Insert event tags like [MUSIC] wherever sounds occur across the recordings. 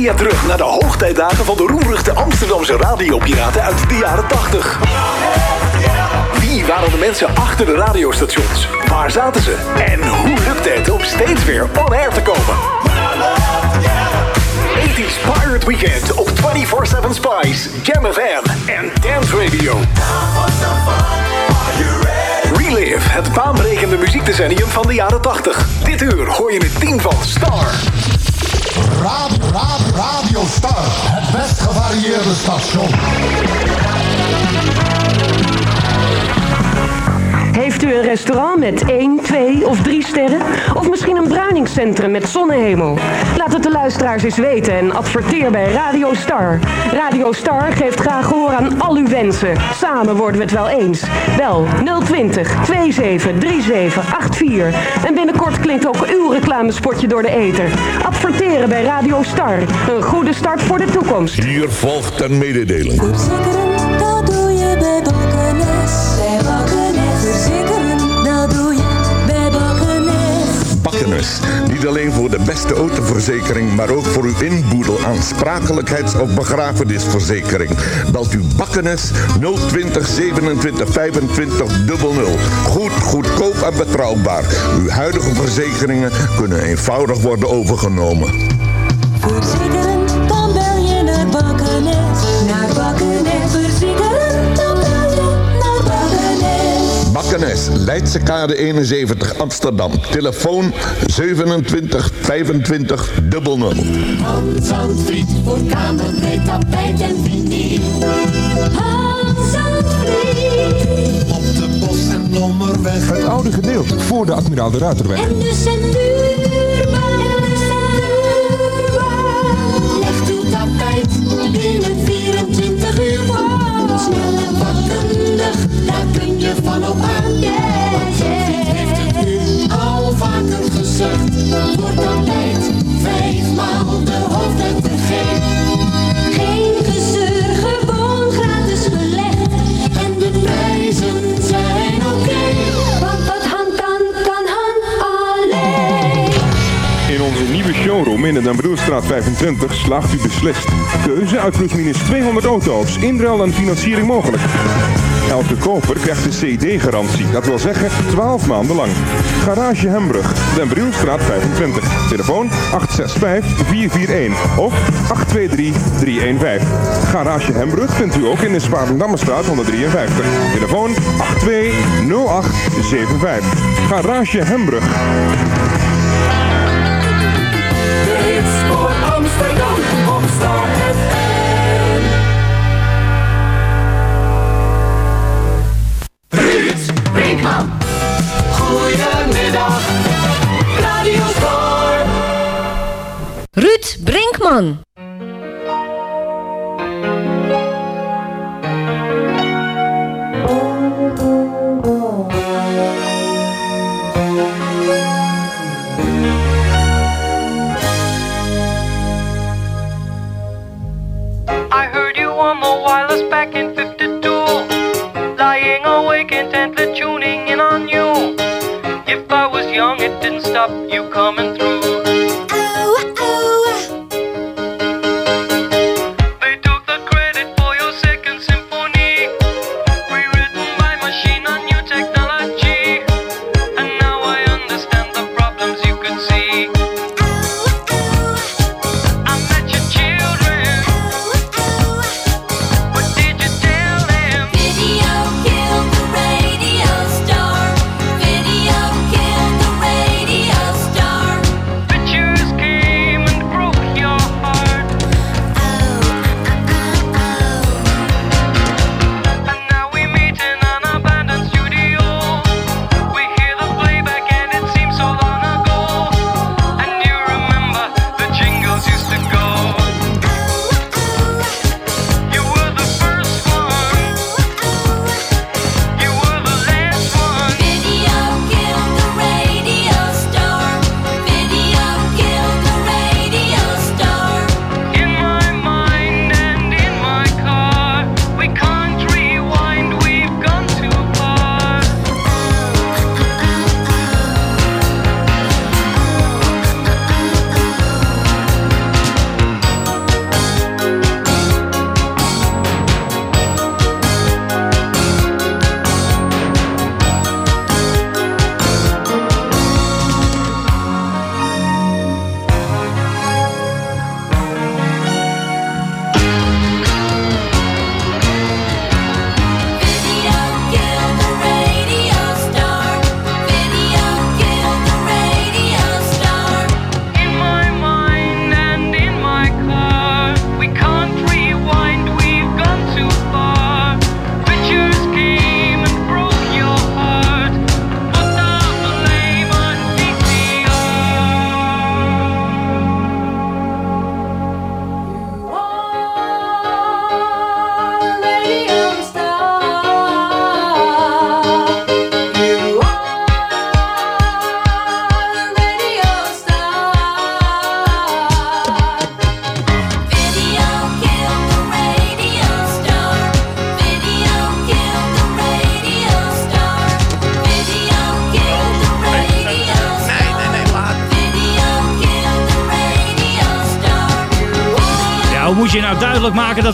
terug naar de hoogtijdagen van de roerige Amsterdamse radiopiraten uit de jaren 80. Wie waren de mensen achter de radiostations? Waar zaten ze? En hoe lukte het om steeds weer on-air te komen? 80s Pirate Weekend op 24-7 Spice, Jam FM en Dance Radio. Relive, het baanbrekende muziekdecennium van de jaren 80. Dit uur hoor je het team van Star. Radio, radio, radio Star, het best gevarieerde station. Heeft u een restaurant met 1, 2 of 3 sterren? Of misschien een bruiningscentrum met zonnehemel? Laat het de luisteraars eens weten en adverteer bij Radio Star. Radio Star geeft graag gehoor aan al uw wensen. Samen worden we het wel eens. Bel 020 27 37 84. En binnenkort klinkt ook uw reclamespotje door de ether. Adverteren bij Radio Star. Een goede start voor de toekomst. Hier volgt een mededeling. Niet alleen voor de beste autoverzekering, maar ook voor uw inboedel aansprakelijkheids- of begrafenisverzekering. Belt u Bakkenes 020 27 25 00. Goed, goedkoop en betrouwbaar. Uw huidige verzekeringen kunnen eenvoudig worden overgenomen. Leidse Kade 71 Amsterdam. Telefoon 27 25 00. Zandvliet voor kamerbreed tapijt en vinyl. Hans Zandvliet. Op de bos en blommerweg. Het oude gedeelte voor de Admiraal de Ruiterweg. En. Van op aan. Want Zandvliet heeft het u al vaker gezegd. Voor tapijt vijfmaal de hoofdletter. Geen gezeur, gewoon gratis gelegd. En de prijzen zijn oké. Want wat Han kan, kan Han alleen. In onze nieuwe showroom in de Den Broerstraat 25 slaagt u beslist. Keuze uit plusminus 200 auto's, inruil en financiering mogelijk. Elke koper krijgt een CD-garantie, dat wil zeggen 12 maanden lang. Garage Hembrug, Den Brielstraat 25. Telefoon 865-441 of 823-315. Garage Hembrug vindt u ook in de Spaarndammerstraat 153. Telefoon 820875. Garage Hembrug. De Brinkman.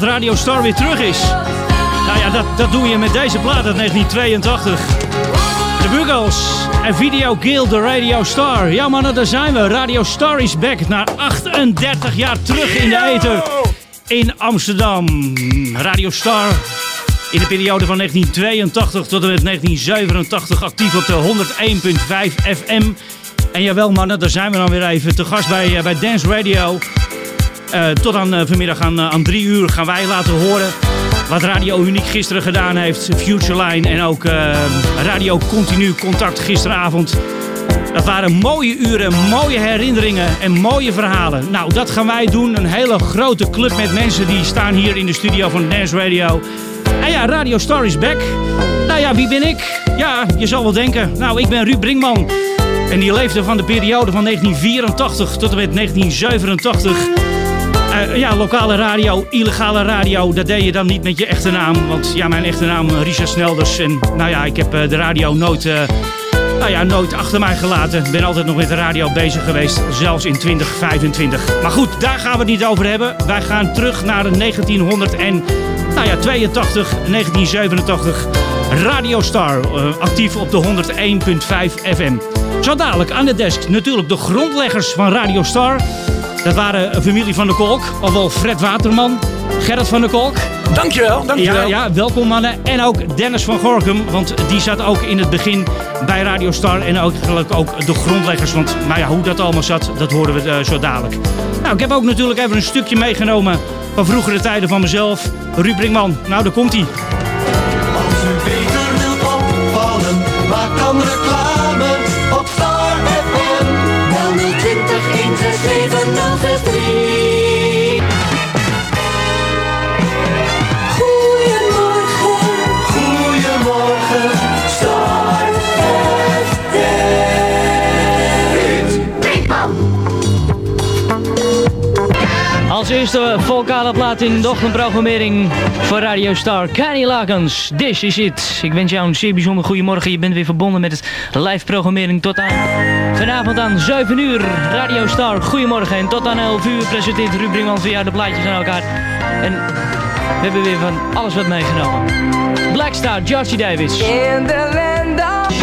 Dat Radio Star weer terug is? Nou ja, dat, dat doe je met deze plaat uit 1982. De Bugles en Video Guild, de Radio Star. Ja mannen, daar zijn we. Radio Star is back. Na 38 jaar terug in de ether in Amsterdam. Radio Star in de periode van 1982 tot en met 1987 actief op de 101.5 FM. En jawel mannen, daar zijn we dan weer even te gast bij, eh, bij Dance Radio. Eh, tot aan eh, vanmiddag aan, aan drie uur gaan wij laten horen wat Radio Uniek gisteren gedaan heeft. Futureline en ook Radio Continu Contact gisteravond. Dat waren mooie uren, mooie herinneringen en mooie verhalen. Nou, dat gaan wij doen. Een hele grote club met mensen die staan hier in de studio van Dance Radio. En ja, Radio Star is back. Nou ja, wie ben ik? Ja, je zal wel denken. Nou, ik ben Ruud Brinkman. En die leefde van de periode van 1984 tot en met 1987. Uh, ja, lokale radio, illegale radio, dat deed je dan niet met je echte naam. Want ja, mijn echte naam uh, Richard Snelders. En nou ja, ik heb uh, de radio nooit, nou ja, nooit achter mij gelaten. Ik ben altijd nog met de radio bezig geweest, zelfs in 2025. Maar goed, daar gaan we het niet over hebben. Wij gaan terug naar 1900 en, nou ja, 82, 1987. Radio Star, actief op de 101.5 FM. Zo dadelijk aan de desk natuurlijk de grondleggers van Radio Star. Dat waren een familie van de Kolk, ofwel Fred Waterman, Gerrit van der Kolk. Dankjewel, dankjewel. Ja, ja, welkom mannen. En ook Dennis van Gorkum, want die zat ook in het begin bij Radio Star. En ook, ook de grondleggers, want nou ja, hoe dat allemaal zat, dat horen we uh, zo dadelijk. Nou, ik heb ook natuurlijk even een stukje meegenomen van vroegere tijden van mezelf. Ruud Brinkman, nou daar komt hij. Leven 0 3 eerste vocale plaat in de ochtendprogrammering voor Radio Star. Kenny Lakens, This is it. Ik wens jou een zeer bijzonder goedemorgen. Je bent weer verbonden met het live programmering tot aan vanavond aan 7 uur. Radio Star, goedemorgen. En tot aan 11 uur presenteert Ruud Brinkman jou de plaatjes aan elkaar. En we hebben weer van alles wat meegenomen. Blackstar, Georgie Davis. In the land of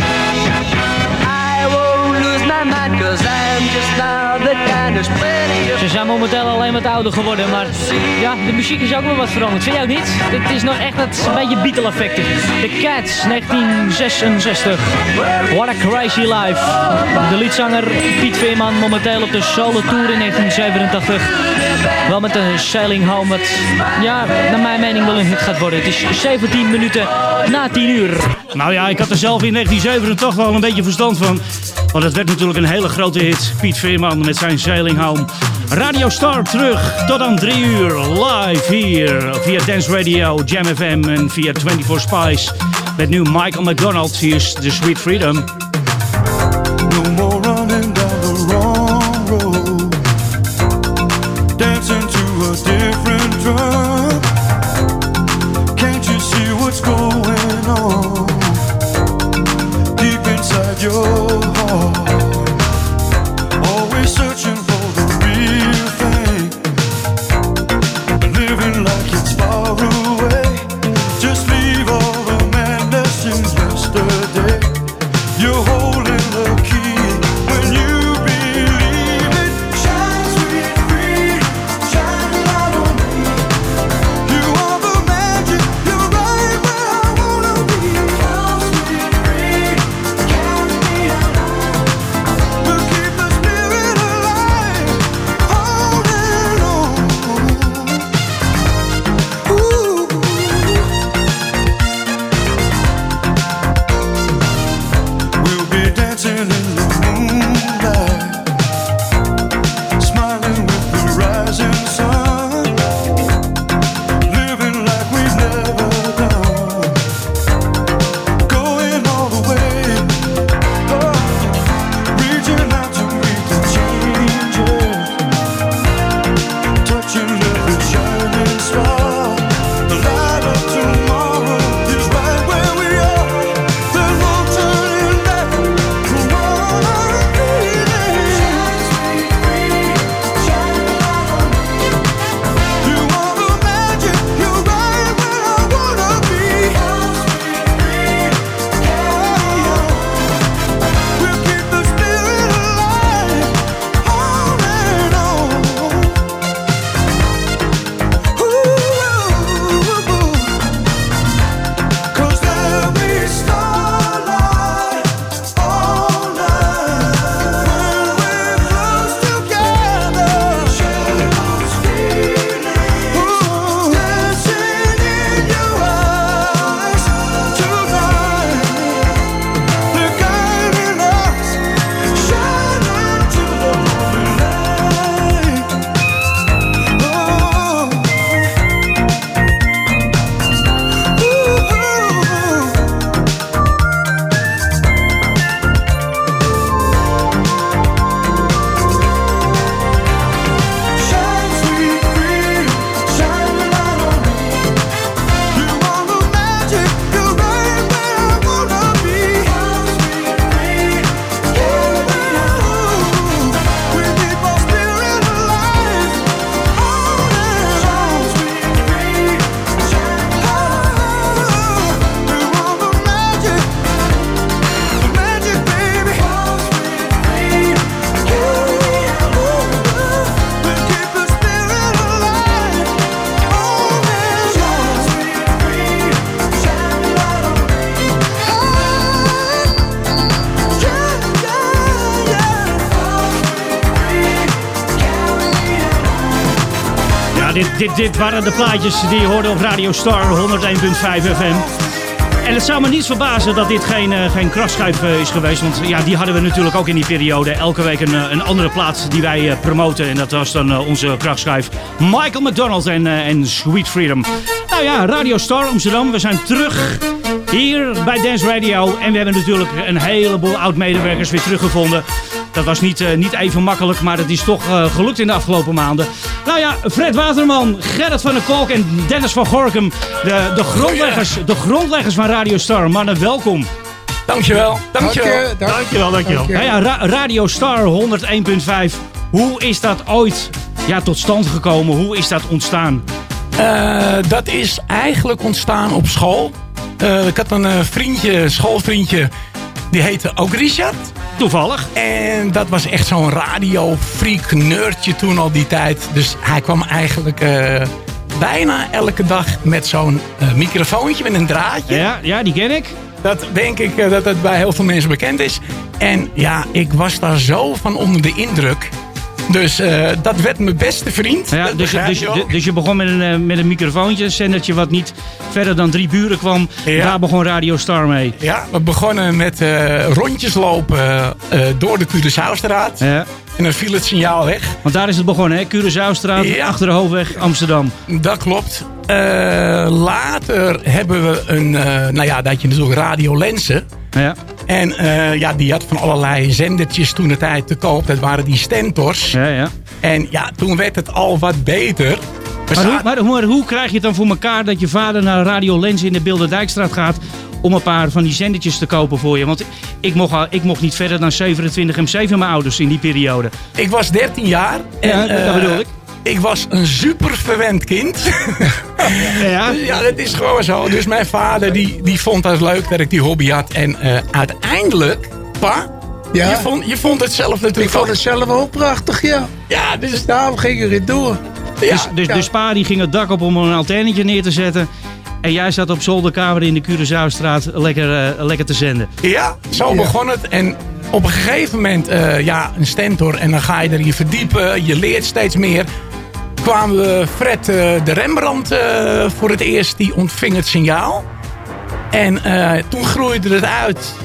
I won't lose my mind Cause I'm just Ze zijn momenteel alleen wat ouder geworden, maar ja, de muziek is ook wel wat veranderd. Vind jij ook niet? Het is nog echt dat een beetje Beatle-effecten. The Cats, 1966. What a crazy life. De liedzanger Piet Veerman momenteel op de solo tour in 1987. Wel met een sailing home, wat ja, naar mijn mening wel een hit gaat worden. Het is 17 minuten na 10 uur. Nou ja, ik had er zelf in 1987 wel een beetje verstand van. Want het werd natuurlijk een hele grote hit. Piet Veerman met zijn Sailing Home. Radio Star terug tot aan 3 uur. Live hier via Dance Radio, Jam FM en via 24 Spice. Met nu Michael McDonald. Hier is The Sweet Freedom. No more dit, dit, dit waren de plaatjes die je hoorde op Radio Star 101.5 FM. En het zou me niet verbazen dat dit geen, eh, geen krachtschijf eh, is geweest. Want ja, die hadden we natuurlijk ook in die periode. Elke week een, eh, een andere plaat die wij promoten. En dat was dan onze krachtschijf Michael McDonald en, en Sweet Freedom. Nou ja, Radio Star Amsterdam. We zijn terug hier bij Dance Radio. En we hebben natuurlijk een heleboel oud-medewerkers weer teruggevonden. Dat was niet, eh, niet even makkelijk, maar het is toch eh, gelukt in de afgelopen maanden. Nou ja, Fred Waterman, Gerrit van der Kolk en Dennis van Gorkum. De, de, grondleggers, de grondleggers van Radio Star. Mannen, welkom. Dankjewel. Dankjewel. Dankjewel, dankjewel. Nou ja, Ra- Radio Star 101.5. Hoe is dat ooit ja, tot stand gekomen? Hoe is dat ontstaan? Eh, dat is eigenlijk ontstaan op school. Eh, ik had een eh, vriendje, schoolvriendje, die heette ook Richard. Toevallig. En dat was echt zo'n radio-freak nerdje toen al die tijd. Dus hij kwam eigenlijk eh, bijna elke dag met zo'n eh, microfoontje met een draadje. Ja, ja, die ken ik. Dat denk ik eh, dat het bij heel veel mensen bekend is. En ja, ik was daar zo van onder de indruk. Dus eh, dat werd mijn beste vriend. Ja, dus, dus, dus je begon met een, eh, met een microfoontje, een zendertje wat niet verder dan drie buren kwam. Ja. Daar begon Radio Star mee. Ja, we begonnen met eh, rondjes lopen door de Curaçaostraat. Ja. En dan viel het signaal weg. Want daar is het begonnen, hè? Curaçaostraat, Ja. achter de hoofdweg, Amsterdam. Dat klopt. Later hebben we een, nou ja, dat je natuurlijk radiolensen. Ja. En eh, ja, die had van allerlei zendertjes toen de tijd te koop. Dat waren die Stentors. Ja, ja. En ja, toen werd het al wat beter. Maar hoe, maar, hoe- maar hoe krijg je het dan voor elkaar dat je vader naar Radio Lens in de Bilderdijkstraat gaat om een paar van die zendertjes te kopen voor je? Want ik mocht, al- ik mocht niet verder dan 27 M7 van mijn ouders in die periode. Ik was 13 jaar. En, Ja, dat eh, bedoel ik. Ik was een super verwend kind. [LAUGHS] Ja? ja, dat is gewoon zo. Dus mijn vader die, die vond het leuk dat ik die hobby had. En eh, uiteindelijk, pa, Ja? je, vond, je vond het zelf natuurlijk Ik vond ook- het zelf ook prachtig, ja. Ja, dus daarom ging ik erin door. dus dus, dus pa die ging het dak op om een antennetje neer te zetten. En jij zat op zolderkamer in de Curaçaostraat lekker, eh, lekker te zenden. Ja, zo begon het. En op een gegeven moment, eh, ja, een stentor. En dan ga je erin verdiepen. Je leert steeds meer. Kwamen we Fred eh, de Rembrandt eh, voor het eerst. Die ontving het signaal. En eh, toen groeide het uit.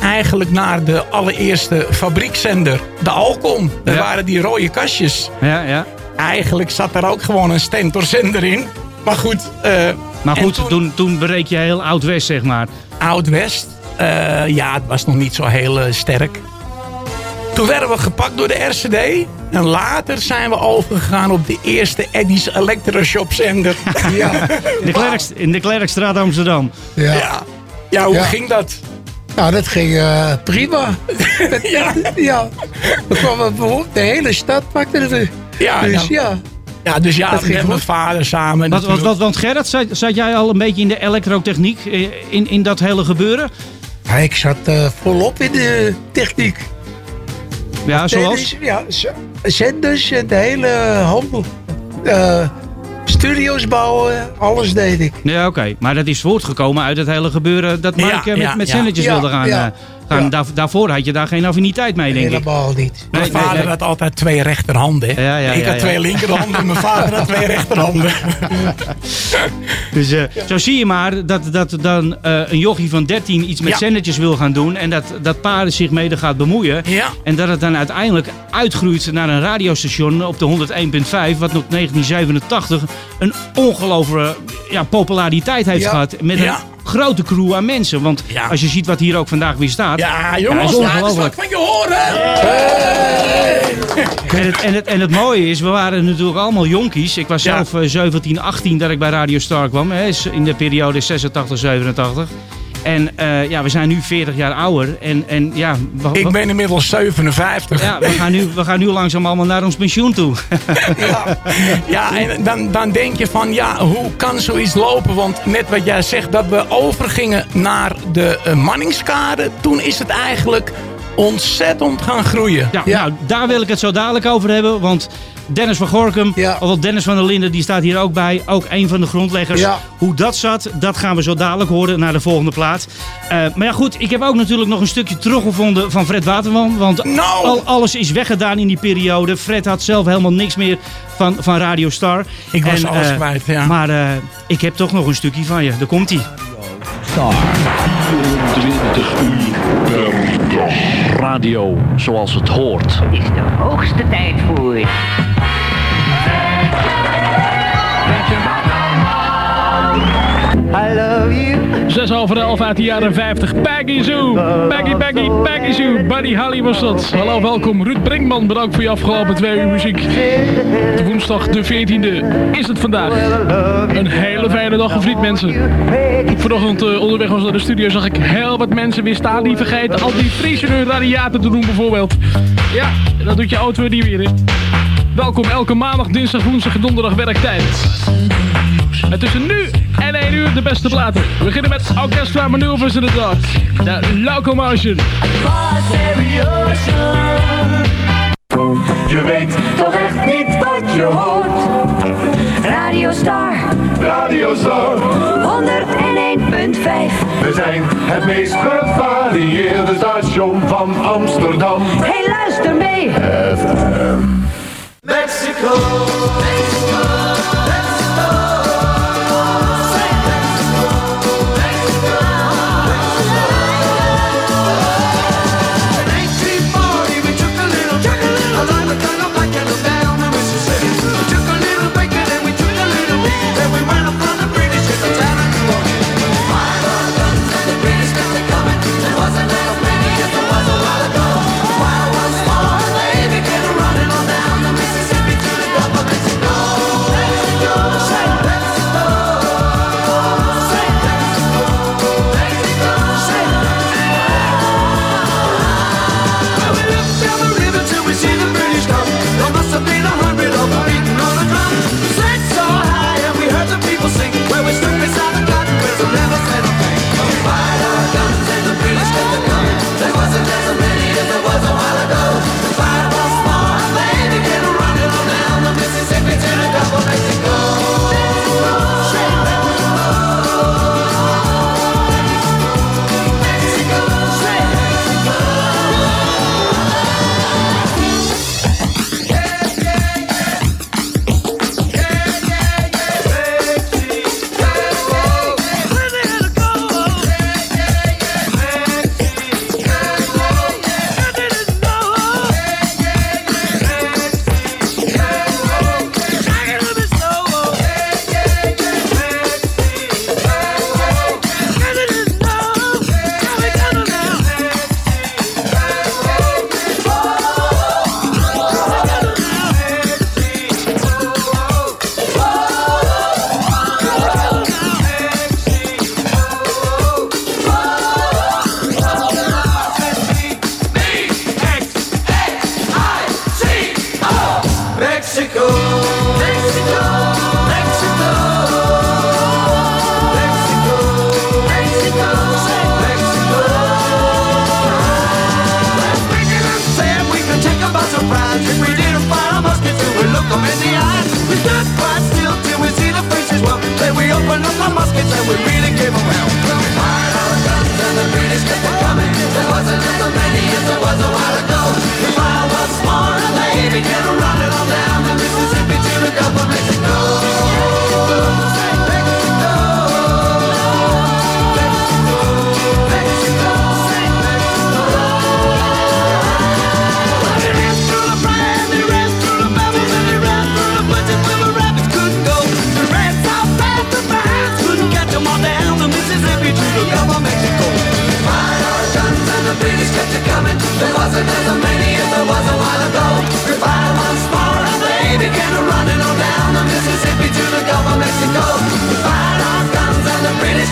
Eigenlijk naar de allereerste fabriekzender. De Alcom. Daar waren die rode kastjes. Ja, ja. Eigenlijk zat daar ook gewoon een stentorzender in. Maar goed. Maar goed, toen, toen bereik je heel Oud-West, zeg maar. Oud-West. Ja, het was nog niet zo heel sterk. Toen werden we gepakt door de RCD. En later zijn we overgegaan op de eerste Eddie's Electroshop zender. [LAUGHS] Ja. De Klerks, in de Klerkstraat Amsterdam. Ja. Ja, ja hoe Ja. ging dat? Nou, dat ging eh, prima. [LAUGHS] ja. ja. We kwamen de hele stad pakte we. Ja, dus ja. ja. Ja, dus ja, Dat ging met mijn goed. vader samen. Wat, wat, natuurlijk. wat, want Gerrit, zat, zat jij al een beetje in de elektrotechniek, eh, in, in dat hele gebeuren? Ja, ik zat eh, volop in de techniek. Ja, zoals? Tennis, Ja, zenders en de hele handel. Eh, studio's bouwen, alles deed ik. Ja, oké. Maar dat is voortgekomen uit het hele gebeuren dat Mark eh, met, ja, met ja. zendertjes Ja, wilde gaan. Ja. Daar, daarvoor had je daar geen affiniteit mee, denk ik. Helemaal niet. Mijn Nee, vader nee. had altijd twee rechterhanden. hè. Ja, ja, ik had twee linkerhanden en mijn vader had twee rechterhanden. [LAUGHS] Dus eh, zo zie je maar dat, dat dan eh, een jochie van 13 iets met Ja. zendertjes wil gaan doen. En dat, dat paarden zich mede gaat bemoeien. En dat het dan uiteindelijk uitgroeit naar een radiostation op de 101.5. Wat nog 1987 een ongelofelijke ja, populariteit heeft gehad. Met een grote crew aan mensen. Want als je ziet wat hier ook vandaag weer staat. Ja, is jongens, wat ongelooflijk. van je horen. En het, en, het, en het mooie is, we waren natuurlijk allemaal jonkies. Ik was Ja. zelf eh, 17, 18 dat ik bij Radio Star kwam. Hè, is in de periode 86, 87. En eh, ja, we zijn nu 40 jaar ouder. En, en ja, we, Ik ben inmiddels 57. ja we, gaan nu, we gaan nu langzaam allemaal naar ons pensioen toe. [LAUGHS] Ja, en dan, dan denk je van, ja, hoe kan zoiets lopen? Want net wat jij zegt, dat we overgingen naar de uh, manningskade. Toen is het eigenlijk ontzettend gaan groeien. Ja, Nou, daar wil ik het zo dadelijk over hebben. Want Dennis van Gorkum, ofwel Dennis van der Linden, die staat hier ook bij. Ook een van de grondleggers. Ja. Hoe dat zat, dat gaan we zo dadelijk horen naar de volgende plaat. Eh, maar ja goed, ik heb ook natuurlijk nog een stukje teruggevonden van Fred Waterman. Want Nou! al, alles is weggedaan in die periode. Fred had zelf helemaal niks meer van, van Radio Star. Ik was En, alles eh, kwijt, ja. Maar eh, ik heb toch nog een stukje van je. Daar komt hij. Star. 24 uur. Radio zoals het hoort. Is de hoogste tijd voor. You. Zes over elf uit de jaren 50. Peggy Zoo. Peggy, Peggy, Peggy Zoo. Buddy Holly was dat. Hallo, welkom. Ruud Brinkman, bedankt voor je afgelopen twee uur muziek. De woensdag de 14e is het vandaag. Een hele fijne dag gevriend mensen. Vanochtend eh, onderweg was naar de studio zag ik heel wat mensen weer staan die vergeten al die hun radiator te doen bijvoorbeeld. Ja, dat doet je auto niet weer. Hè. Welkom elke maandag, dinsdag, woensdag en donderdag werktijd. En tussen nu en 1 uur de beste platen. We beginnen met Orchestra Maneuvers in the Dark. De Locomotion. Je weet toch echt niet wat je hoort. Radio Star Radio Star. 101.5 We zijn het meest gevarieerde station van Amsterdam. Hey, luister mee! FM. Mexico. Mexico. Mexico.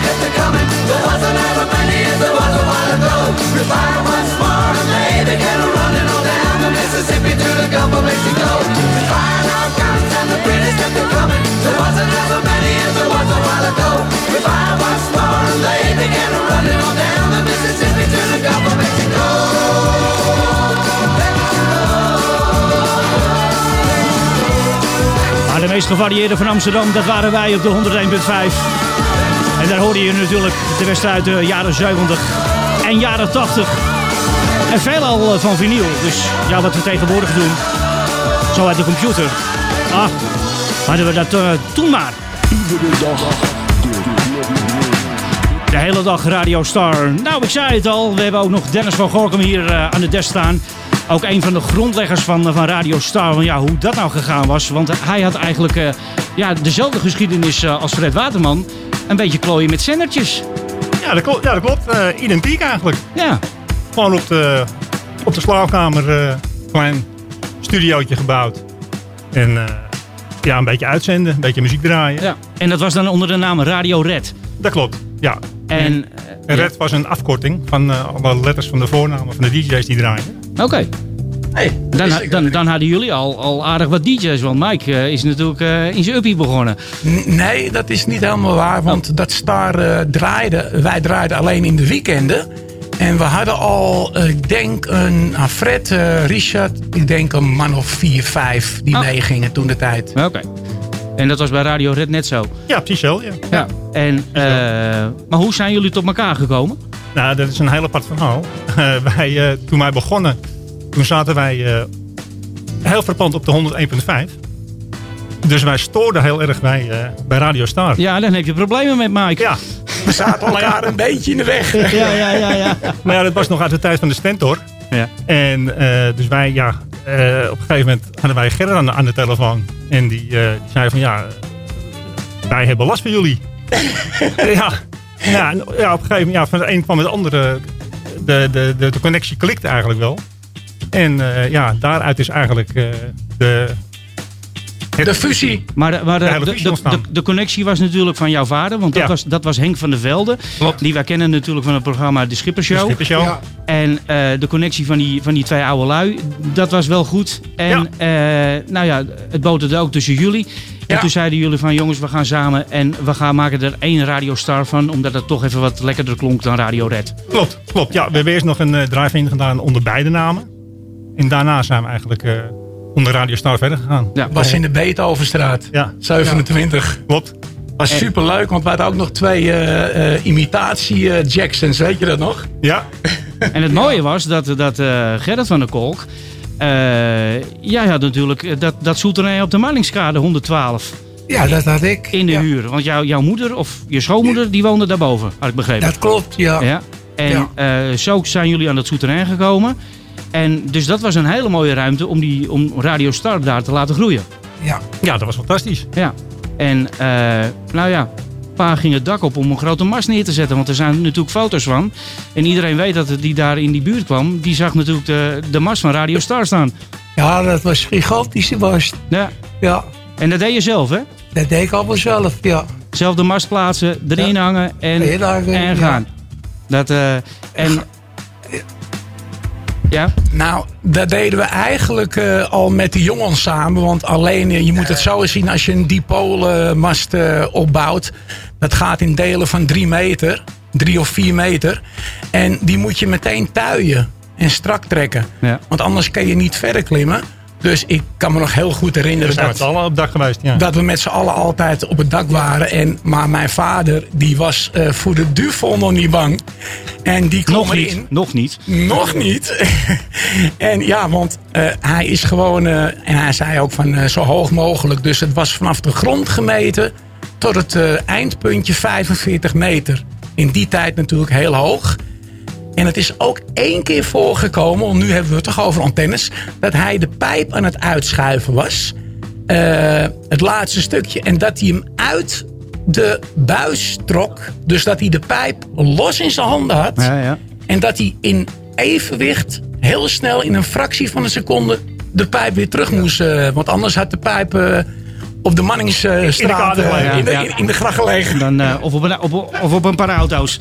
kept a coming. There was an hour many as there was a while ago. Refire once more and they the kettle running on down the Mississippi to the Gulf of Mexico. Refire our guns and the British kept a coming. There was an hour many as there was a while ago. Refire once more and they the kettle running on down the Mississippi to the Gulf of Mexico. de meest gevarieerde van Amsterdam, dat waren wij op de 101.5. En daar hoorde je natuurlijk de beste uit de jaren 70 en jaren 80. En veelal eh, van vinyl. Dus ja, wat we tegenwoordig doen, zo uit de computer. Ah, hadden we dat eh, toen maar. De hele dag Radio Star. Nou, ik zei het al, we hebben ook nog Dennis van Gorkum hier eh, aan de desk staan. Ook een van de grondleggers van, van Radio Star. Van, ja, hoe dat nou gegaan was. Want hij had eigenlijk ja, dezelfde geschiedenis als Fred Waterman. Een beetje klooien met zendertjes. Ja, dat klopt. Ja, dat klopt. Eh, identiek eigenlijk. Ja. Gewoon op de, op de slaapkamer eh klein studiootje gebouwd. En eh, ja, een beetje uitzenden, een beetje muziek draaien. Ja. En dat was dan onder de naam Radio Red. Dat klopt, ja. En, En Red was een afkorting van alle letters van de voornamen van de DJ's die draaien. Oké. Dan, dan, dan hadden jullie al, al aardig wat DJ's. Want Mike eh, is natuurlijk eh, in zijn uppie begonnen. N- Nee, dat is niet helemaal waar. Want dat Star eh, draaide, wij draaiden alleen in de weekenden. En we hadden al, eh, ik denk, een nou, Fred, eh, Richard, ik denk een man of vier, vijf die meegingen toen de tijd. Oké. En dat was bij Radio Red net zo. Ja, precies zo. Ja. Ja. En, eh, maar hoe zijn jullie tot elkaar gekomen? Nou, dat is een heel apart verhaal. [LAUGHS] Wij, toen wij begonnen, toen zaten wij eh, heel verpand op de 101.5. Dus wij stoorden heel erg bij, eh, bij Radio Star. Ja, dan heb je problemen met Mike. Ja. We zaten elkaar een beetje in de weg. [LAUGHS] Ja, ja, ja, ja. Maar ja, dat was nog uit de tijd van de Stentor. Ja. En eh, dus wij, ja, eh, op een gegeven moment hadden wij Gerrit aan de, aan de telefoon. En die, eh, die zei van, ja, wij hebben last van jullie. [LAUGHS] ja. Ja, ja, op een gegeven moment, ja, van de een kwam met de andere, de, de, de, de connectie klikte eigenlijk wel. En eh, ja, daaruit is eigenlijk eh, de... De fusie. Maar, de, maar de, De de, connectie was natuurlijk van jouw vader. Want dat, Ja. was, dat was Henk van der Velde. Die wij kennen natuurlijk van het programma De Schippershow. De Schippershow. Ja. En eh, de connectie van die, van die twee oude lui, dat was wel goed. En eh, nou ja, het boterde ook tussen jullie. En toen zeiden jullie van jongens, we gaan samen en we gaan maken er één Radio Star van. Omdat het toch even wat lekkerder klonk dan Radio Red. Klopt, klopt. Ja, we hebben eerst nog een drive-in gedaan onder beide namen. En daarna zijn we eigenlijk eh, onder Radio Star verder gegaan. Ja. Was in de Beethovenstraat. Ja. 27. Klopt. Was super leuk, want we hadden ook nog twee eh, eh, imitatie eh, Jacksons, weet je dat nog? Ja. En het mooie was dat, dat eh, Gerrit van der Kolk... eh, jij had natuurlijk dat, dat souterrain op de Manningskade 112. Ja, dat had ik. In de Ja. huur. Want jouw jouw moeder of je schoonmoeder, die woonde daarboven, had ik begrepen. Dat klopt, ja. Ja. En Ja. eh, zo zijn jullie aan dat souterrain gekomen. En dus dat was een hele mooie ruimte om, die, om Radio Star daar te laten groeien. Ja. Ja, dat was fantastisch. Ja. En eh, nou ja, pa ging het dak op om een grote mast neer te zetten. Want er zijn natuurlijk foto's van. En iedereen weet dat het die daar in die buurt kwam. Die zag natuurlijk de, de mast van Radio Star staan. Ja, dat was gigantische mast. Ja. Ja. En dat deed je zelf, hè? Dat deed ik allemaal zelf, ja. Zelf de mast plaatsen, erin hangen en, Erin hangen, en ja. gaan. Dat, eh, en... Ja? Nou, dat deden we eigenlijk eh, al met de jongens samen. Want alleen, eh, je moet het zo eens zien als je een dipolenmast eh opbouwt. Dat gaat in delen van drie meter. Drie of vier meter. En die moet je meteen tuien en strak trekken. Ja. Want anders kan je niet verder klimmen. Dus ik kan me nog heel goed We herinneren zijn met dat, allen op dak geweest, ja. dat we met z'n allen altijd op het dak waren. En, maar mijn vader, die was eh, voor de duvel nog niet bang. En die klom Nog niet. Nog niet. Nog niet. [LAUGHS] en ja, want eh, hij is gewoon, eh, en hij zei ook van zo hoog mogelijk. Dus het was vanaf de grond gemeten tot het eh, eindpuntje 45 meter. In die tijd natuurlijk heel hoog. En het is ook één keer voorgekomen, want nu hebben we het toch over antennes, dat hij de pijp aan het uitschuiven was. Eh, het laatste stukje. En dat hij hem uit de buis trok. Dus dat hij de pijp los in zijn handen had. Ja, ja. En dat hij in evenwicht heel snel in een fractie van een seconde de pijp weer terug moest. eh, want anders had de pijp eh, op de Manningsstraat eh, in, de, in, in de gracht gelegen. Dan, eh, of, op een, op, of op een paar auto's.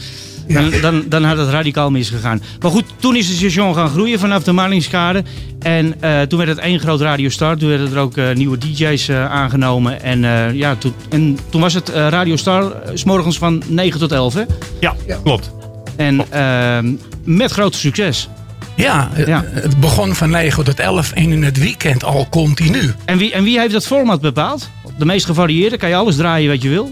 Dan, dan, dan had het radicaal misgegaan. Maar goed, toen is het station gaan groeien vanaf de Marlingskade. En eh, toen werd het één groot Radio Star. Toen werden er ook eh, nieuwe DJ's eh, aangenomen. En, eh, ja, toen, en toen was het eh, Radio Star eh, s morgens van 9 tot 11. Hè? Ja, klopt. En ehm, met groot succes. Ja, het- Ja. het begon van 9 tot 11 en in het weekend al continu. En wie, en wie heeft dat format bepaald? de meest gevarieerde. Kan je alles draaien wat je wil.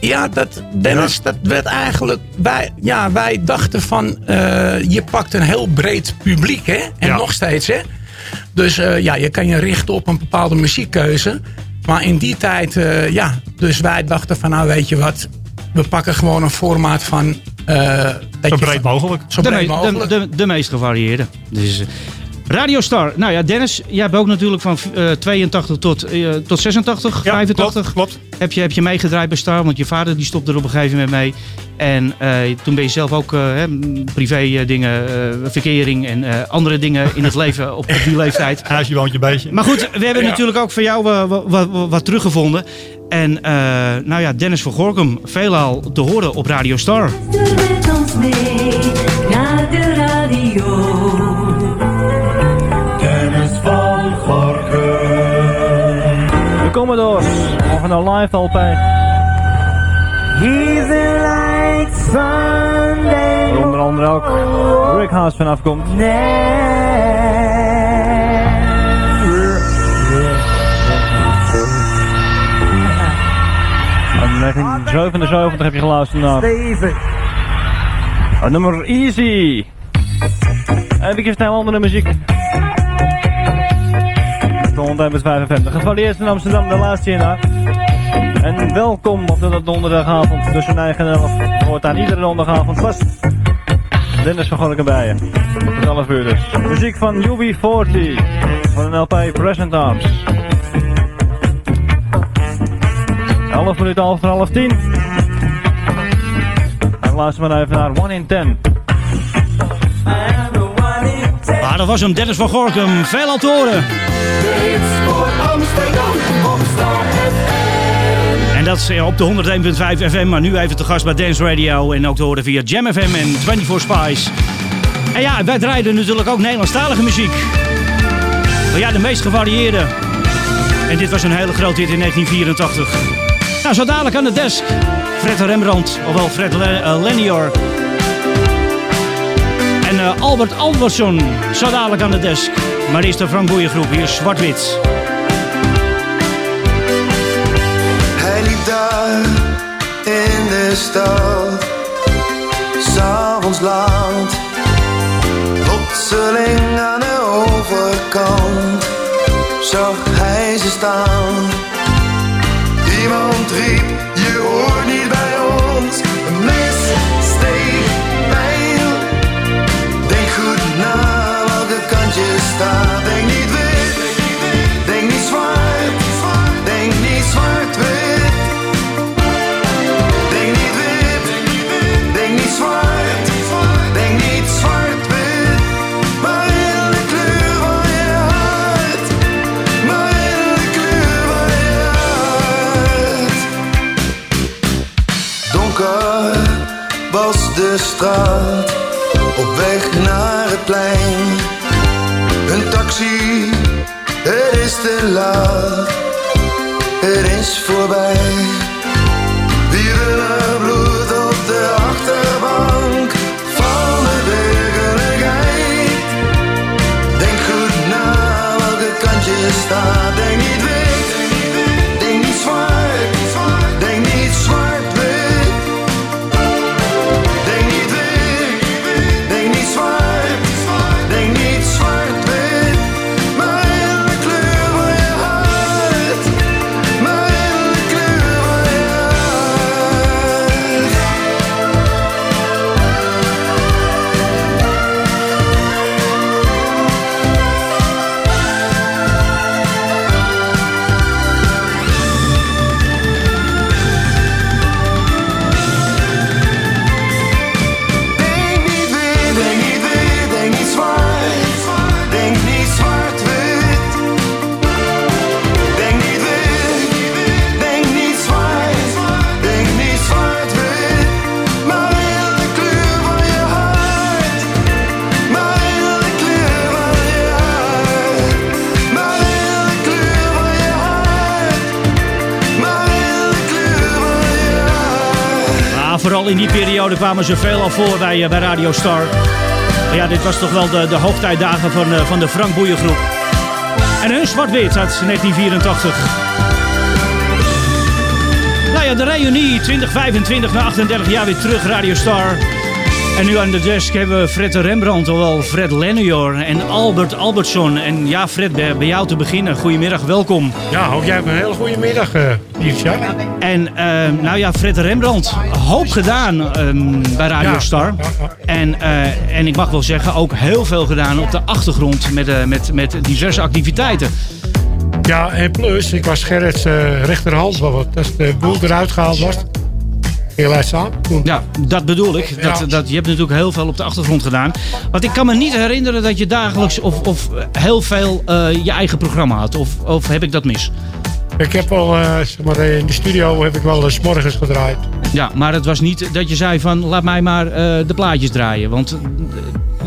Ja, dat, Dennis, dat werd eigenlijk... Wij, ja, wij dachten van... eh, je pakt een heel breed publiek, hè? En nog steeds, hè? Dus eh, ja, je kan je richten op een bepaalde muziekkeuze. Maar in die tijd, eh, ja... Dus wij dachten van, nou weet je wat... We pakken gewoon een formaat van... eh, Zo breed mogelijk. Zo de, breed mogelijk. de, de, de meest gevarieerde. Dus, Radio Star. Nou ja, Dennis, jij hebt ook natuurlijk van eh, 82 tot, eh, tot 86, 85. Klopt, Heb je, heb je meegedraaid bij Star, want je vader die stopte er op een gegeven moment mee. En eh, toen ben je zelf ook eh, hè, privé eh, dingen, eh, verkering en eh, andere dingen in het [LAUGHS] leven op, op die leeftijd. [LAUGHS] Huisje, woontje, beetje. Maar goed, we hebben Ja. natuurlijk ook van jou eh, wa- wa- wa- wat teruggevonden. En eh, nou ja, Dennis van Gorkum, veelal te horen op Radio Star. met ons mee naar de radio. Commodores, of een live LP. He's like Sunday. Waar onder andere ook Rick Haas vanaf komt. En 1977 heb je geluisterd naar het nummer Easy. Even snel andere muziek. De 155. Gevarieerd in Amsterdam, de laatste hierna. En welkom op de donderdagavond tussen 9 en 11. Hoort aan iedere donderdagavond vast. Dennis van Gorkum bij je. Tot 11 uur dus. Muziek van UB40 van een LP Present Arms. 11 minuten half voor half 10. En luister maar even naar 1 in 10. Ah, dat was hem, Dennis van Gorkum. Veel aan horen. En dat is eh, op de 101.5 FM, maar nu even te gast bij Dance Radio. En ook te horen via Jam FM en 24 Spice. En ja, wij draaiden natuurlijk ook Nederlandstalige muziek. Maar ja, de meest gevarieerde. En dit was een hele grote hit in 1984. Nou, zo dadelijk aan de desk. Fred Rembrandt, ofwel Fred Le eh, Lenior. En eh, Albert Albertson, zo dadelijk aan de desk. Maar eerst de Frank hier zwart-wit. Hij liep daar in de stad, s'avonds laat. Plotseling aan de overkant zag hij ze staan. Iemand riep, je hoort niet bij Denk niet wit, denk niet zwart. Denk niet zwart-wit. Denk niet wit, denk niet zwart. Denk niet zwart-wit. Maar in de kleur van je hart. Maar in de kleur van je hart. Donker was de straat. Het periode kwamen ze veel al voor bij, eh, bij Radio Star. Ja, dit was toch wel de, de hoogtijdagen van, eh, van de Frank Boeiengroep. En hun zwart-wit uit 1984. de reunie 2025 na 38 jaar weer terug, Radio Star. En nu aan de desk hebben we Fred de Rembrandt, ofwel Fred Lenior en Albert Albertson. En ja, Fred, bij jou te beginnen. Goedemiddag, welkom. Ja, ook jij hebt een hele goede middag, uh, En eh, nou ja, Fred de Rembrandt, hoop gedaan ehm, bij Radio Ja, Star. En, eh, en ik mag wel zeggen, ook heel veel gedaan op de achtergrond met, eh, met, met diverse activiteiten. Ja, en plus, ik was Gerrits rechterhand. Als de boel eruit gehaald was, Toen. Ja, dat bedoel ik. Dat, Ja. dat, je hebt natuurlijk heel veel op de achtergrond gedaan. Want ik kan me niet herinneren dat je dagelijks of, of heel veel eh, je eigen programma had. Of, of heb ik dat mis? Ik heb al, eh, zeg maar, in de studio heb ik wel eens morgens gedraaid. Ja, maar het was niet dat je zei van laat mij maar eh, de plaatjes draaien. Want eh,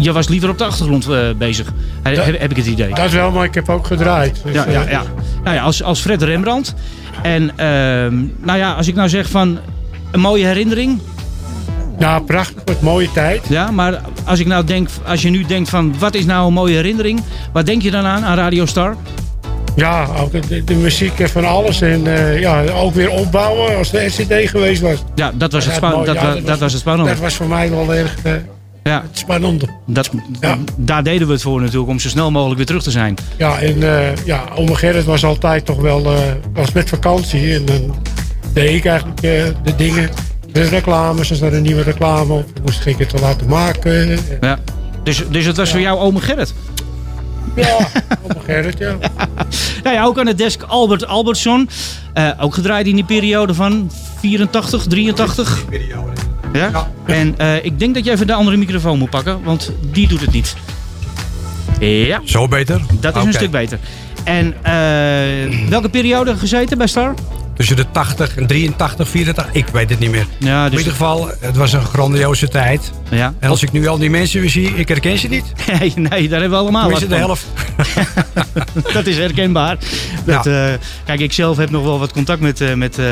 je was liever op de achtergrond eh, bezig. He- Dat- heb, ik het idee. Dat wel, maar ik heb ook gedraaid. Dus, Ja, ja, eh, ja. Nou ja, als, als Fred Rembrandt. En ehm, nou ja, als ik nou zeg van een mooie herinnering. Ja, prachtig. Wat mooie tijd. Ja, maar als ik nou denk, als je nu denkt van wat is nou een mooie herinnering? Wat denk je dan aan, aan Radio Star? Ja, ook de, de muziek en van alles. En eh, ja, ook weer opbouwen als de RCD geweest was. Ja, dat was het, Ja, span- mooi. dat, Ja, was- het spannende. Dat was voor mij wel erg eh, ja. het spannende. Dat, Daar deden we het voor natuurlijk, om zo snel mogelijk weer terug te zijn. Ja, en eh ja, oma Gerrit was altijd toch wel was met vakantie. En dan deed ik eigenlijk eh, de dingen. De reclames, als er een nieuwe reclame op moest ik het te laten maken. Ja. Dus, dus het was voor jou ome Gerrit? Ja, oma Gerrit, ja. [LAUGHS] Nou ja, ook aan de desk Albert Albertson. Eh, ook gedraaid in die periode van 84, 83. Ja? En eh, ik denk dat je even de andere microfoon moet pakken, want die doet het niet. Ja. Zo beter? Dat is een stuk beter. En eh, welke periode gezeten bij Star? Tussen de 80 en 83, 84, ik weet het niet meer. Ja, dus In ieder geval, het was een grandioze tijd. Ja. En als ik nu al die mensen weer zie, ik herken ze niet. [LAUGHS] Nee, nee, daar hebben we allemaal wat de helft. [LAUGHS] dat is herkenbaar. Dat, eh, kijk, ik zelf heb nog wel wat contact met, eh, met, eh,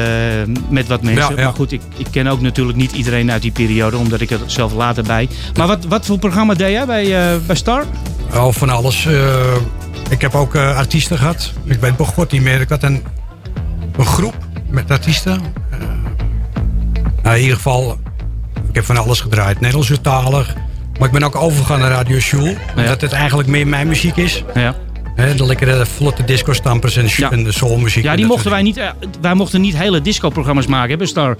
met wat mensen. Ja, ja. Maar goed, ik, ik ken ook natuurlijk niet iedereen uit die periode, omdat ik er zelf later bij. Maar wat, wat voor programma deed jij bij, bij Star? Oh, van alles. ik heb ook artiesten gehad. Ik weet begot niet meer. Ik had een, een groep met artiesten. Eh, nou, in ieder geval, ik heb van alles gedraaid. Nederlandstalig. Maar ik ben ook overgegaan naar Radio Sjoel. Omdat het eigenlijk meer mijn muziek is. Ja. Hè, de lekkere vlotte disco-stampers en, de- en de soulmuziek. Ja, die mochten wij niet. eh, wij mochten niet hele disco-programma's maken hè, Star.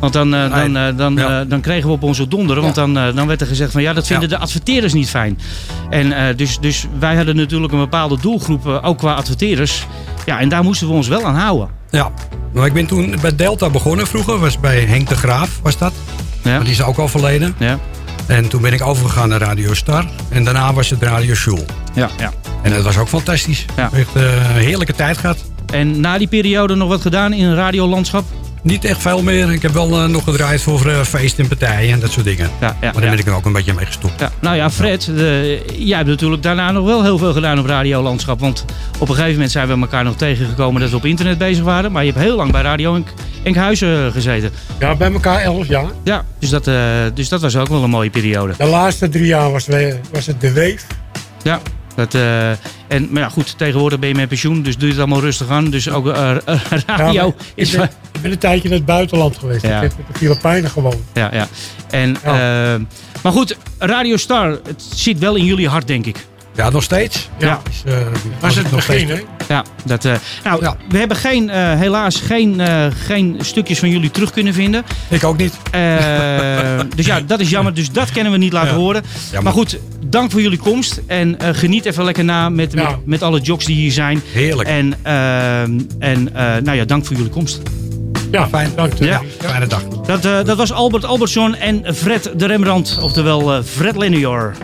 Want dan, eh, dan, dan, dan kregen we op onze donderen. Want dan, dan werd er gezegd van ja, dat vinden de adverteerders niet fijn. En dus, dus wij hadden natuurlijk een bepaalde doelgroep, ook qua adverteerders. Ja, en daar moesten we ons wel aan houden. Ja, maar ik ben toen bij Delta begonnen vroeger. Was bij Henk de Graaf, was dat. Ja. Maar die is ook al verleden. Ja. En toen ben ik overgegaan naar Radio Star. En daarna was het Radio Sjoel. Ja, ja. En dat was ook fantastisch. Ja. Echt eh, een heerlijke tijd gehad. En na die periode nog wat gedaan in een radiolandschap? Niet echt veel meer. Ik heb wel eh, nog gedraaid voor eh, feesten en partijen en dat soort dingen. Ja, ja, maar daar ja. ben ik er ook een beetje mee gestopt. Ja, nou ja, Fred, de- jij hebt natuurlijk daarna nog wel heel veel gedaan op radiolandschap. Want op een gegeven moment zijn we elkaar nog tegengekomen dat we op internet bezig waren. Maar je hebt heel lang bij Radio Enk Enkhuizen gezeten. Ja, bij elkaar elf jaar. Ja, dus dat, eh, dus dat was ook wel een mooie periode. De laatste drie jaar was, we- was het de weef. Ja, dat, eh, en, maar ja, goed, tegenwoordig ben je met pensioen, dus doe je het allemaal rustig aan. Dus ook eh, eh, radio Ja, is... ik, ben, ik ben een tijdje in het buitenland geweest. Ja. Ik heb op de Filipijnen gewoond. Ja, ja. En, maar goed, Radio Star, het zit wel in jullie hart, denk ik. Ja, nog steeds. Ja. Dus, eh, Was het nog begin, steeds- hè? Ja, dat, eh, nou, we hebben geen, eh, helaas geen, eh, geen stukjes van jullie terug kunnen vinden. Ik ook niet. Eh, dus ja, dat is jammer. Dus dat kunnen we niet laten Ja. horen. Jammer. Maar goed, dank voor jullie komst. En eh, geniet even lekker na met, met, met alle jocks die hier zijn. Heerlijk. En, eh, en eh, nou ja, dank voor jullie komst. Ja, fijn. Dank je. Ja. Fijne dag. Dat, eh, dat was Albert Albertson en Fred de Rembrandt. Oftewel eh, Fred Lenior.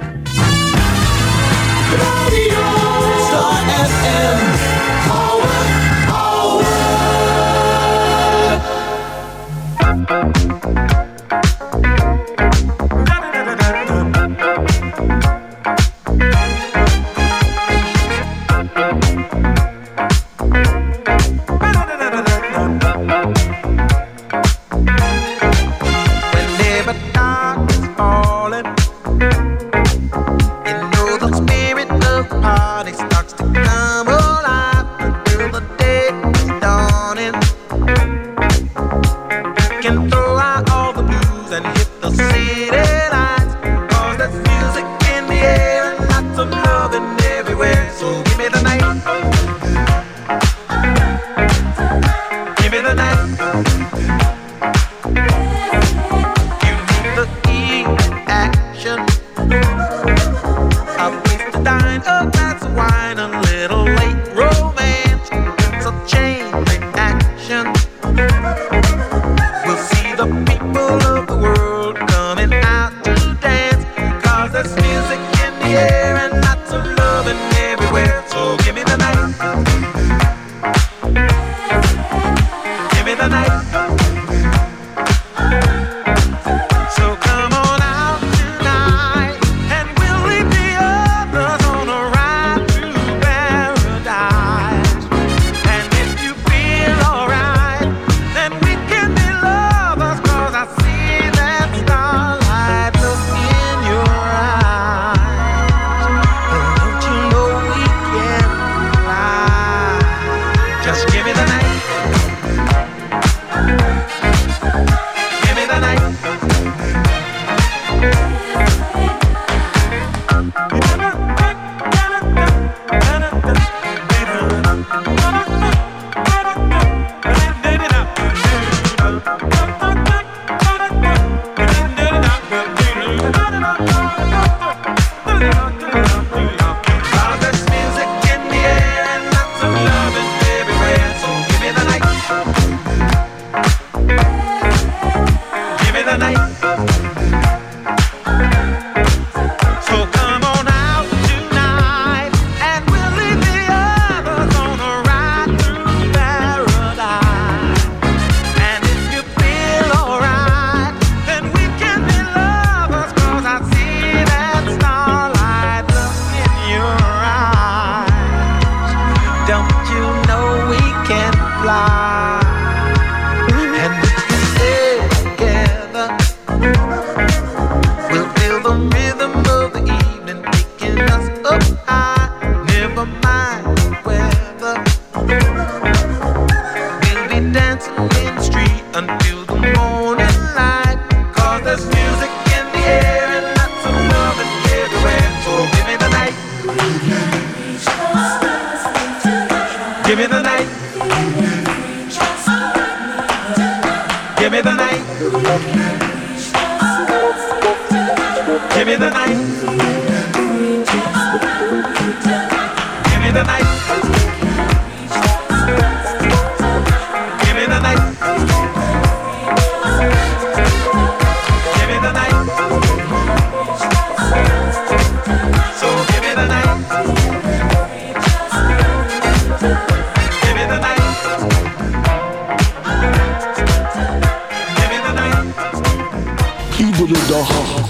Kulu daha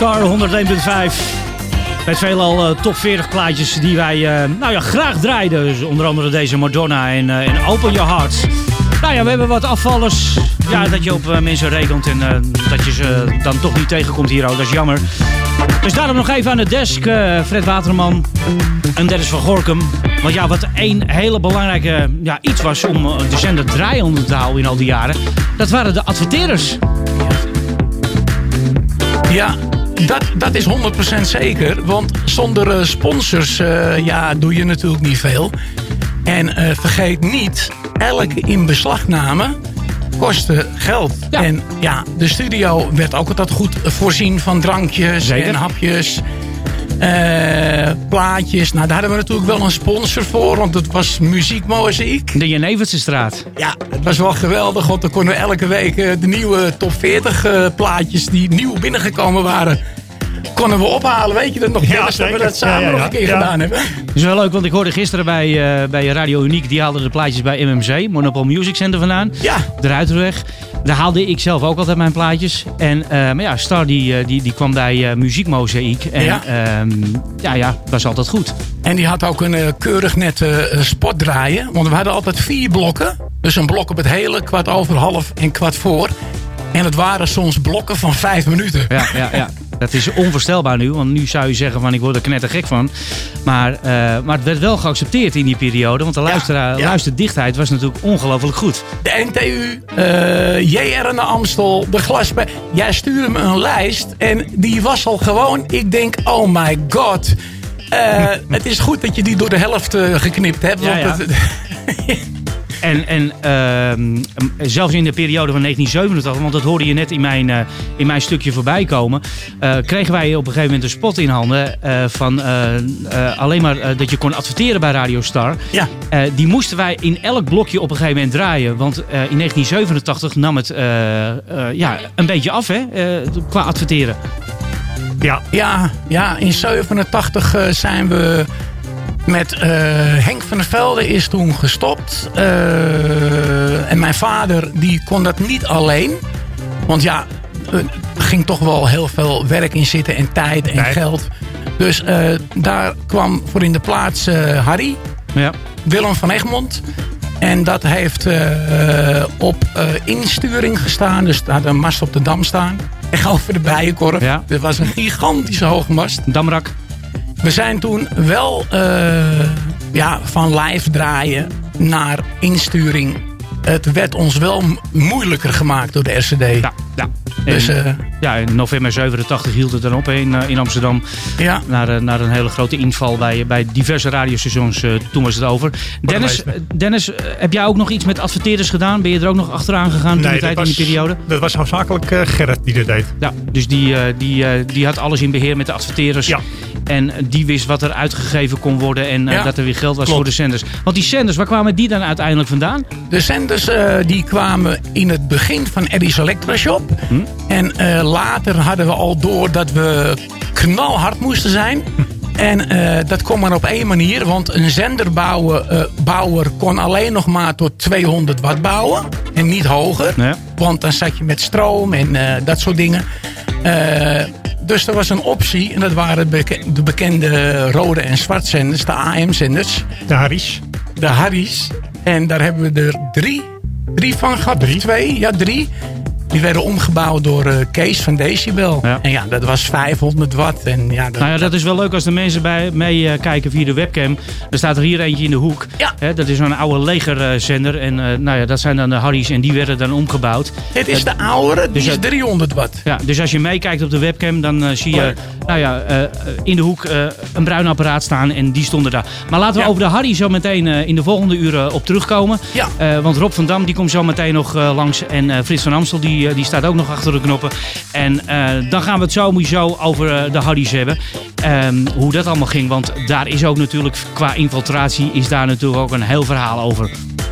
Star 101.5. Met veelal uh, top 40 plaatjes die wij eh, nou ja, graag draaiden. Dus onder andere deze Madonna en, eh, en, Open Your Heart. Nou ja, we hebben wat afvallers. Ja, dat je op mensen rekent en dat je ze dan toch niet tegenkomt hier ook. Dat is jammer. Dus daarom nog even aan de desk, Fred Waterman en Dennis van Gorkum. Want ja, wat één hele belangrijke ja, iets was om de zender draaiende te houden in al die jaren... dat waren de adverteerders. Ja, dat, dat is 100% zeker. Want zonder eh, sponsors eh, ja, doe je natuurlijk niet veel. En eh, vergeet niet, elke inbeslagname kostte geld. En ja, de studio werd ook altijd goed voorzien van drankjes Zeker. en hapjes. Eh, plaatjes. Nou, daar hadden we natuurlijk wel een sponsor voor, want het was muziekmozaïek. De Jenevertse straat. Ja, het was wel geweldig, want dan konden we elke week eh, de nieuwe top 40 eh, plaatjes die nieuw binnengekomen waren, konden we ophalen. Weet je dat nog? Ja, dat we dat samen Ja, ja, nog een keer Ja. gedaan hebben. Dat is wel leuk, want ik hoorde gisteren bij, eh, bij Radio Uniek, die haalden de plaatjes bij MMC, Monopol Music Center vandaan. Ja. De Ruiterweg. Daar haalde ik zelf ook altijd mijn plaatjes. En, eh, maar ja, Star die, eh, die, die kwam bij eh Muziekmozaïek. En Ja. ja. ja, ja, was altijd goed. En die had ook een keurig net eh, spot draaien. Want we hadden altijd vier blokken. Dus een blok op het hele, kwart over, half en kwart voor. En het waren soms blokken van vijf minuten. Ja, ja, ja. Dat is onvoorstelbaar nu, want nu zou je zeggen van ik word er knettergek van. Maar, eh, maar het werd wel geaccepteerd in die periode, want de luisteraar, ja. luisterdichtheid was natuurlijk ongelooflijk goed. De NTU, eh JR naar Amstel, de Glaspe. Jij stuurde me een lijst en die was al gewoon, ik denk, oh my god. Eh, [LAUGHS] het is goed dat je die door de helft geknipt hebt. Ja, want ja. het- [LAUGHS] En, en ehm, zelfs in de periode van 1987, want dat hoorde je net in mijn, eh, in mijn stukje voorbij komen, eh, kregen wij op een gegeven moment een spot in handen eh, van alleen maar dat je kon adverteren bij Radio Star. Ja. Die moesten wij in elk blokje op een gegeven moment draaien, want in 1987 nam het ja, een beetje af hè, qua adverteren. Ja. Ja, ja, in 87 eh, zijn we met eh, Henk van der Velde is toen gestopt. Eh, en mijn vader die kon dat niet alleen. Want ja, er ging toch wel heel veel werk in zitten en tijd en geld. Dus eh, daar kwam voor in de plaats Harry. Ja. Willem van Egmond. En dat heeft op insturing gestaan. Dus daar had een mast op de dam staan. Echt [LAUGHS] over de bijenkorf. Ja. Dat was een gigantische hoge mast. Damrak. We zijn toen wel eh, ja, van live draaien naar insturing. Het werd ons wel moeilijker gemaakt door de RCD. Ja. Dus, eh, ja, in november 87 hield het dan op in, eh, in Amsterdam. Ja. Naar, eh, naar een hele grote inval bij, bij diverse radiostations. toen was het over. Dennis, Dennis heb jij ook nog iets met adverteerders gedaan? Ben je er ook nog achteraan gegaan toen de Nee, tijd dat in die periode? Dat was hoofdzakelijk Gerrit die dat deed. Ja, dus die, die, die had alles in beheer met de adverteerders. Ja. En die wist wat er uitgegeven kon worden en dat er weer geld was klopt. voor de zenders. Want die zenders, waar kwamen die dan uiteindelijk vandaan? De zenders die kwamen in het begin van Eddie's Electra Shop. En eh, later hadden we al door dat we knalhard moesten zijn. En eh, dat kon maar op één manier. Want een zenderbouwer eh, kon alleen nog maar tot 200 watt bouwen. En niet hoger. Want dan zat je met stroom en dat soort dingen. Dus er was een optie. En dat waren de bekende rode en zwart zenders. De AM-zenders. De Harry's. De Harry's. En daar hebben we er drie, drie van gehad. Drie? Twee, ja drie. Die werden omgebouwd door eh, Kees van Decibel. En ja, dat was 500 watt. En ja, dat, Nou ja, dat is wel leuk als de mensen bij meekijken via de webcam. Er staat er hier eentje in de hoek. Hè, dat is zo'n oude legerzender. En eh, nou ja, dat zijn dan de Harry's en die werden dan omgebouwd. Dit is de oudere, die Dus is dat- 300 watt. Ja, dus als je meekijkt op de webcam, dan eh, zie je nou ja, eh, in de hoek eh, een bruin apparaat staan en die stonden daar. Maar laten we over de Harry zo meteen eh, in de volgende uren op terugkomen. Ja. Eh, want Rob van Dam die komt zo meteen nog eh, langs en eh, Frits van Amstel die, eh, die staat ook nog achter de knoppen. En eh, dan gaan we het sowieso over eh, de Harry's hebben. Ehm, hoe dat allemaal ging, want daar is ook natuurlijk qua infiltratie is daar natuurlijk ook een heel verhaal over.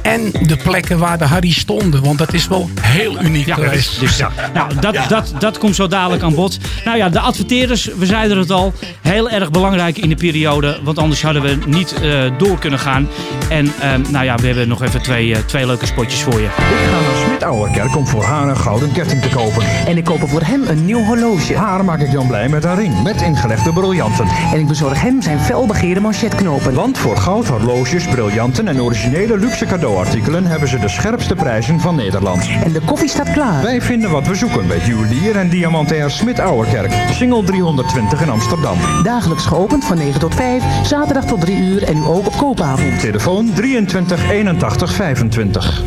En de plekken waar de Harry stonden. Want dat is wel heel uniek Ja, geweest. dus, nou, dat, dat, dat komt zo dadelijk aan bod. Nou ja, de adverteerders, we zeiden het al, heel erg belangrijk in de periode. Want anders hadden we niet eh, door kunnen gaan. En ehm, nou ja, we hebben nog even twee, twee leuke spotjes voor je. Ik ga naar Smit Ouwerkerk om voor haar een gouden ketting te kopen. En ik koop voor hem een nieuw horloge. Haar maak ik dan blij met een ring met ingelegde briljanten. En ik bezorg hem zijn felbegeerde manchetknopen. Want voor goudhorloges, briljanten en originele luxe cadeauartikelen hebben ze de scherpste prijzen van Nederland. En de koffie staat klaar. Wij vinden wat we zoeken bij juwelier en diamantair Smit Ouwerkerk. Single 320 in Amsterdam. Dagelijks geopend van 9 tot 5, zaterdag tot 3 uur en nu ook op koopavond. Telefoon 23 81 25.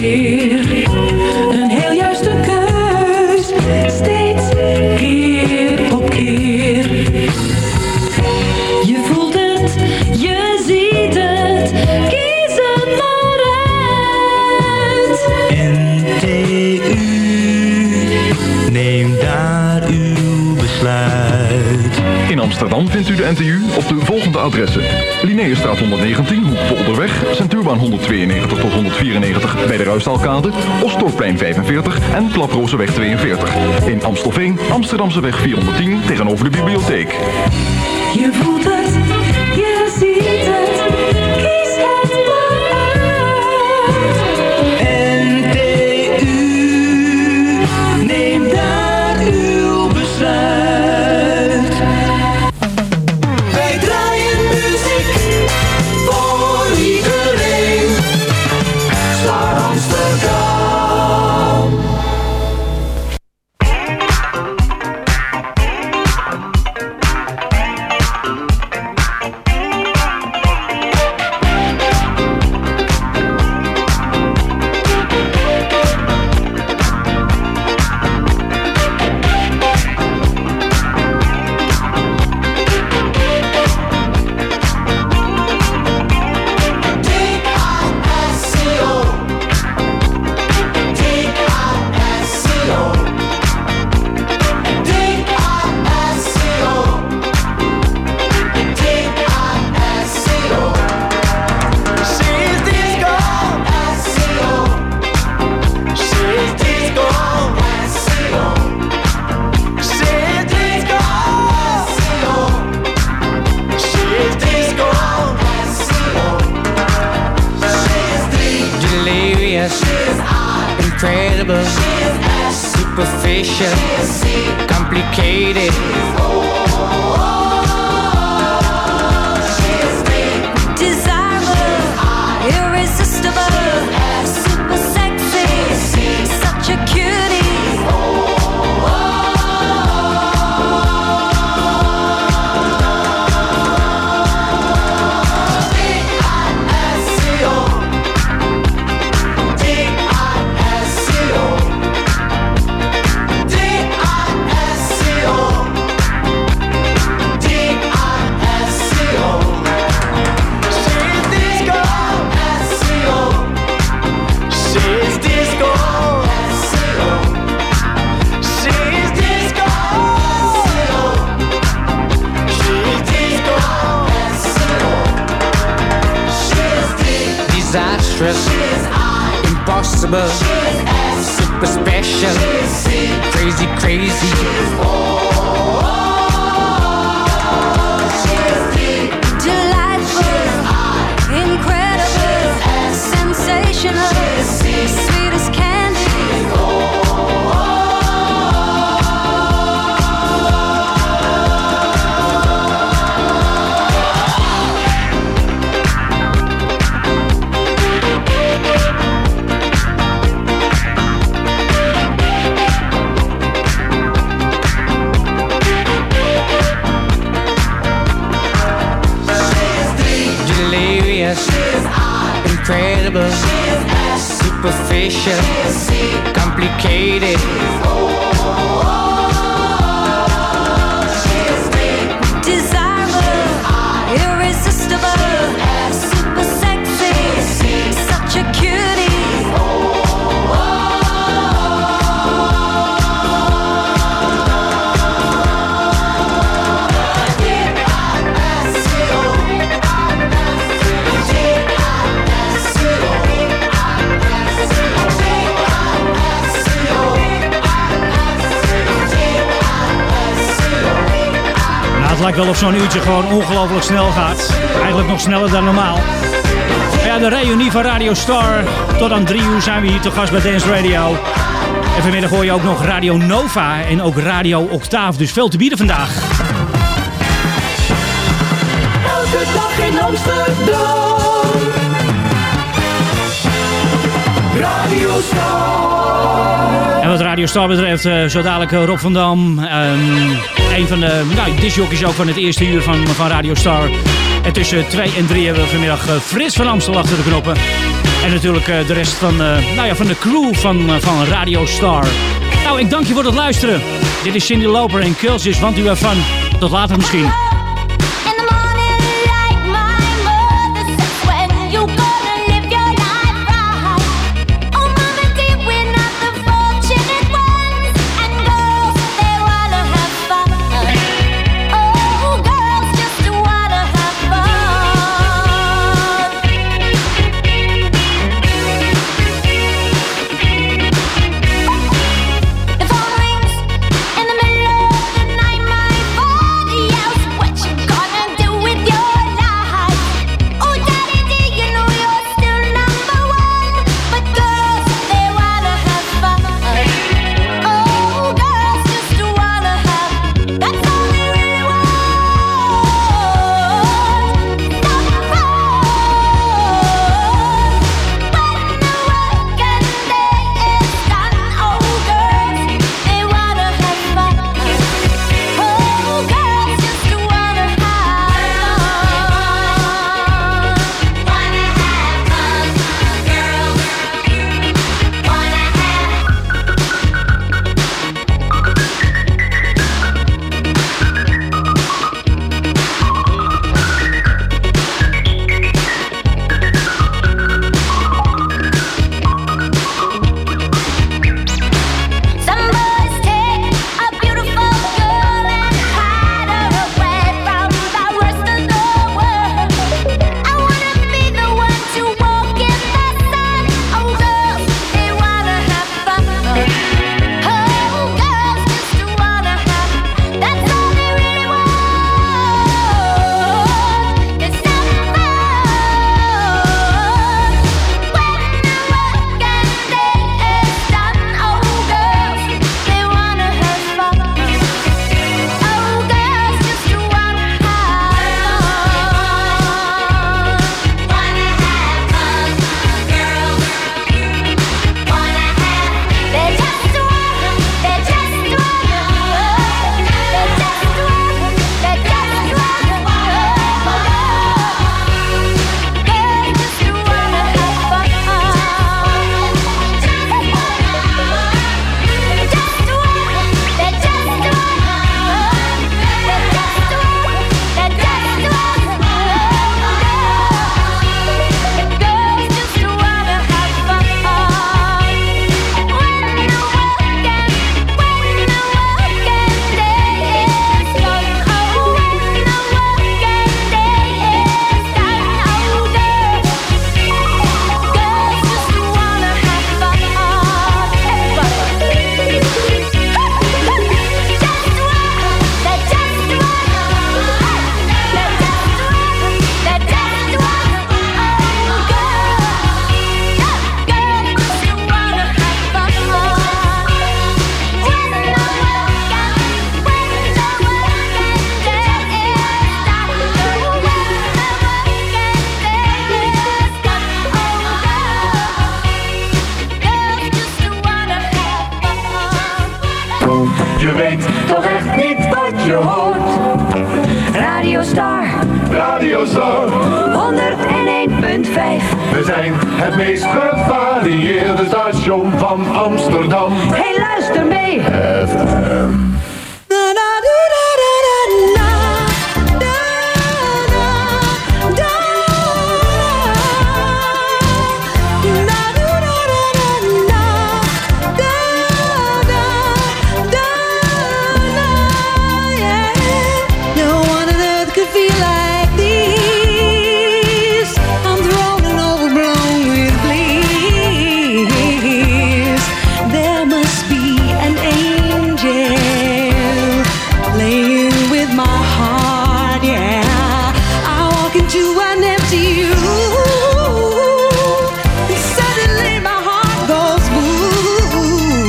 En Amsterdam vindt u de NTU op de volgende adressen. Linnaeusstraat 119, Hoek Polderweg, Centuurbaan 192 tot 194 bij de Ruisdaalkade, Osdorpplein 45 en Klaprozenweg 42. In Amstelveen, Amsterdamseweg 410 tegenover de bibliotheek. Je superficial, complicated. Impossible, super special, crazy, crazy. Incredible, superficial, complicated. Desirable, irresistible, het lijkt wel of zo'n uurtje gewoon ongelooflijk snel gaat. Eigenlijk nog sneller dan normaal. Ja, de reunie van Radio Star. Tot aan drie uur zijn we hier te gast bij Dance Radio. En vanmiddag hoor je ook nog Radio Nova en ook Radio Octaaf. Dus veel te bieden vandaag. In. Radio Star. En wat Radio Star betreft, eh, zo dadelijk eh, Rob van Dam. ehm, een van de nou, discjockeys ook van het eerste uur van, van Radio Star. En tussen 2 en 3 hebben we vanmiddag eh, Frits van Amstel achter de knoppen. En natuurlijk de rest van, nou ja, van de crew van, van Radio Star. Nou, ik dank je voor het luisteren. Dit is Cindy Loper en Kulsjes, want u ervan. Tot later misschien.